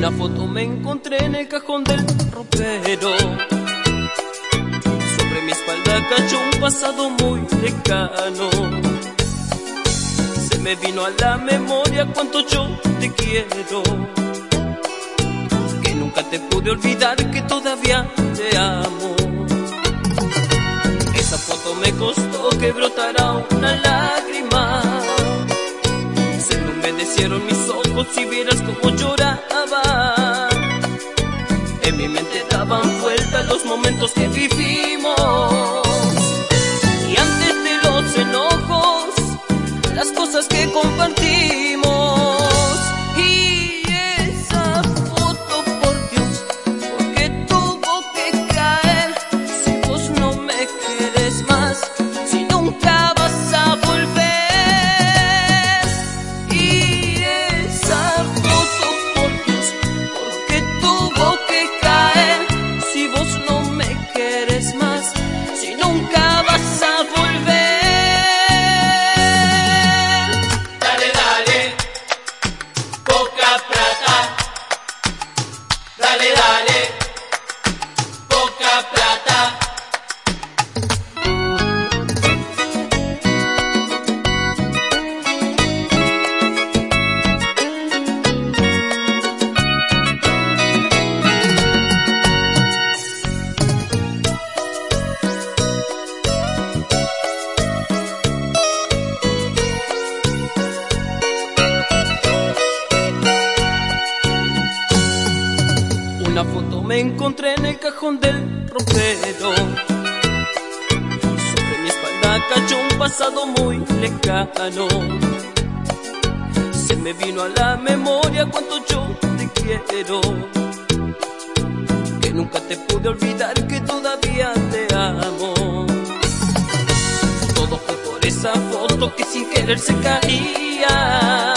me encontré en el cajón del ropero. Sobre mi espalda cayó un pasado muy lejano. Se me vino a la memoria cuánto yo te quiero. Que nunca te pude olvidar, que todavía te amo. Esa foto me costó que brotara una lágrima. Se me humedecieron mis ojos si vieras cómo En mi mente daban vueltas los momentos que vivimos. Me encontré en el cajón del ropero. Sobre mi espalda cayó un pasado muy lejano. Se me vino a la memoria cuánto yo te quiero. Que nunca te pude olvidar, que todavía te amo. Todo fue por esa foto que sin querer se caía.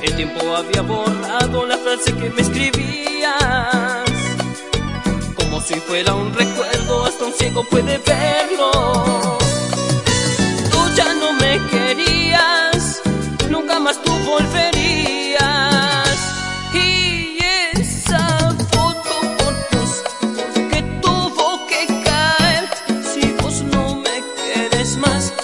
El tiempo había borrado la frase que me escribías fuera un recuerdo, hasta un ciego puede verlo. Tú ya no me querías, nunca más tú volverías. Y esa foto por tus que tuvo que caer, si vos no me querés más.